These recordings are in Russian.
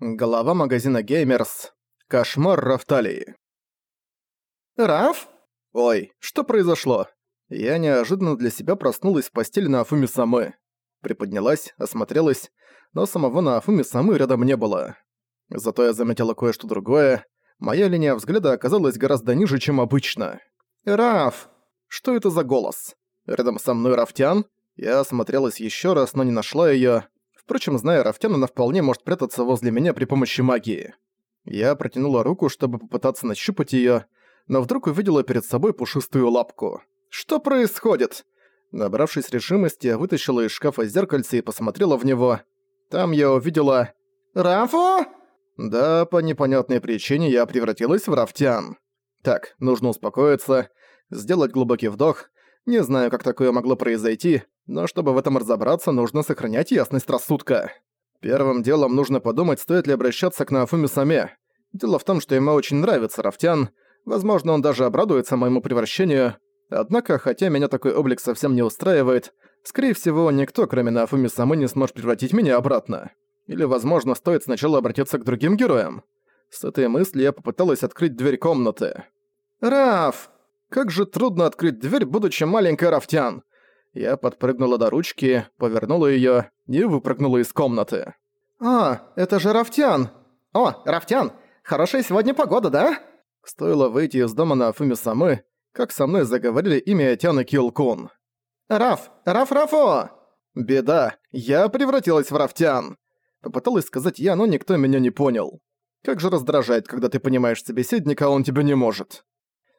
Голова магазина Геймерс. Кошмар Рафталии. «Раф?» Ой, что произошло? Я неожиданно для себя проснулась в постели на Афуми Самы. Приподнялась, осмотрелась, но самого на Афуми Самы рядом не было. Зато я заметила кое-что другое. Моя линия взгляда оказалась гораздо ниже, чем обычно. «Раф!» Что это за голос? Рядом со мной Рафтян? Я осмотрелась еще раз, но не нашла её. Впрочем, зная Рафтян, она вполне может прятаться возле меня при помощи магии. Я протянула руку, чтобы попытаться нащупать её, но вдруг увидела перед собой пушистую лапку. Что происходит? Набравшись решимости, я вытащила из шкафа зеркальце и посмотрела в него. Там я увидела... «Рафу?» Да, по непонятной причине я превратилась в Рафтян. Так, нужно успокоиться, сделать глубокий вдох. Не знаю, как такое могло произойти, но чтобы в этом разобраться, нужно сохранять ясность рассудка. Первым делом нужно подумать, стоит ли обращаться к Нафуми Саме. Дело в том, что ему очень нравится Рафтян, возможно, он даже обрадуется моему превращению. Однако, хотя меня такой облик совсем не устраивает, скорее всего, никто, кроме Нафуми Самы, не сможет превратить меня обратно. Или, возможно, стоит сначала обратиться к другим героям. С этой мыслью я попыталась открыть дверь комнаты. «Раф! Как же трудно открыть дверь, будучи маленькой Рафтян!» Я подпрыгнула до ручки, повернула её и выпрыгнула из комнаты. «А, это же Рафтян!» «О, Рафтян! Хорошая сегодня погода, да?» Стоило выйти из дома на Афуми Самы, как со мной заговорили имя Тяны Килкун. «Раф! Раф-Рафо!» «Беда! Я превратилась в Рафтян!» Попыталась сказать я, но никто меня не понял. Как же раздражает, когда ты понимаешь собеседника, а он тебя не может.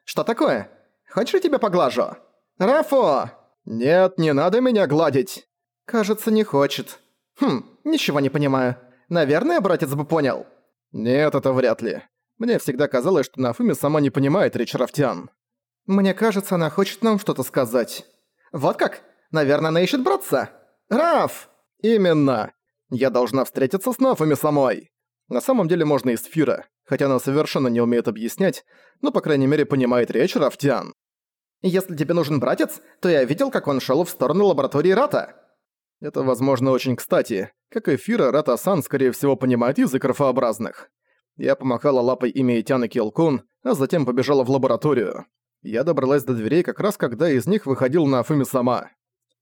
«Что такое? Хочешь, я тебя поглажу?» «Рафо!» «Нет, не надо меня гладить!» «Кажется, не хочет. Хм, ничего не понимаю. Наверное, братец бы понял». «Нет, это вряд ли. Мне всегда казалось, что Нафуми сама не понимает речь Рафтян». «Мне кажется, она хочет нам что-то сказать». «Вот как? Наверное, она ищет братца?» «Раф!» «Именно! Я должна встретиться с Нафуми самой!» На самом деле можно из Фира, хотя она совершенно не умеет объяснять, но, по крайней мере, понимает речь Рафтян. Если тебе нужен братец, то я видел, как он шел в сторону лаборатории Рата». Это, возможно, очень кстати. Как и Фира, Рата-сан, скорее всего, понимает язык рафообразных. Я помахала лапой имя Итяны Килкун, а затем побежала в лабораторию. Я добралась до дверей как раз когда из них выходил Нафуми сама.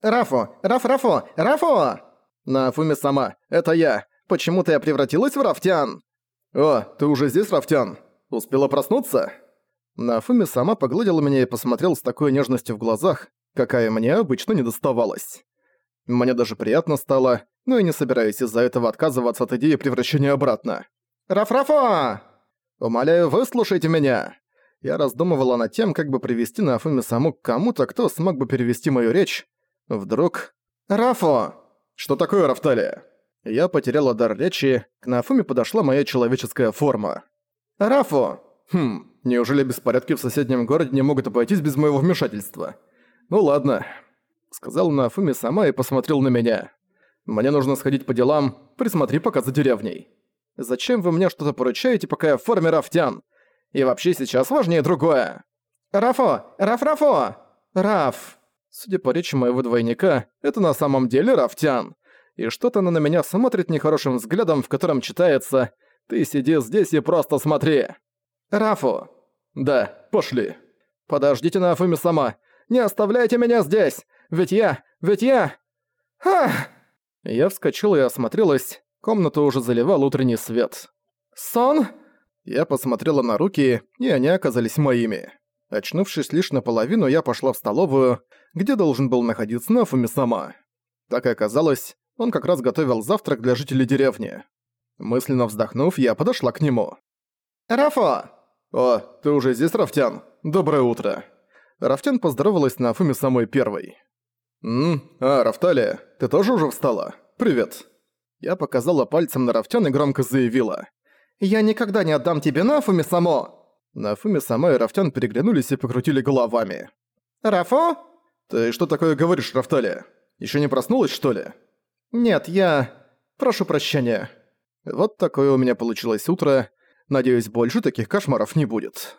«Рафу! Раф-Рафу! Рафу!» «Нафуми сама, это я! Почему-то я превратилась в Рафтян!» «О, ты уже здесь, Рафтян? Успела проснуться?» Нафуми сама погладила меня и посмотрел с такой нежностью в глазах, какая мне обычно не доставалась. Мне даже приятно стало, но и не собираюсь из-за этого отказываться от идеи превращения обратно. «Раф-Рафа!» «Умоляю, выслушайте меня!» Я раздумывала над тем, как бы привести Нафуми саму к кому-то, кто смог бы перевести мою речь. Вдруг... «Рафо!» «Что такое, Рафталия?» Я потеряла дар речи, к Нафуми подошла моя человеческая форма. «Рафо!» Хм, неужели беспорядки в соседнем городе не могут обойтись без моего вмешательства? Ну ладно, сказал Нафуми сама и посмотрел на меня. Мне нужно сходить по делам, присмотри пока за деревней. Зачем вы мне что-то поручаете, пока я в форме рафтян? И вообще сейчас важнее другое. Рафо! Раф-Рафо! Раф! Судя по речи моего двойника, это на самом деле рафтян. И что-то она на меня смотрит нехорошим взглядом, в котором читается «Ты сиди здесь и просто смотри». «Рафу!» «Да, пошли». «Подождите на Афуме сама. Не оставляйте меня здесь! Ведь я... Ведь я...» «Ах!» Я вскочила и осмотрелась. Комнату уже заливал утренний свет. «Сон?» Я посмотрела на руки, и они оказались моими. Очнувшись лишь наполовину, я пошла в столовую, где должен был находиться Нафуми сама. Так и оказалось, он как раз готовил завтрак для жителей деревни. Мысленно вздохнув, я подошла к нему. «Рафо!» «О, ты уже здесь, Рафтян? Доброе утро!» Рафтян поздоровалась на Афуме самой первой. «М, а, Рафталия, ты тоже уже встала? Привет!» Я показала пальцем на Рафтян и громко заявила. «Я никогда не отдам тебе Нафуме само!» Нафуме сама и Рафтян переглянулись и покрутили головами. «Рафо?» «Ты что такое говоришь, Рафталия? Ещё не проснулась, что ли?» «Нет, я... Прошу прощения». Вот такое у меня получилось утро. Надеюсь, больше таких кошмаров не будет.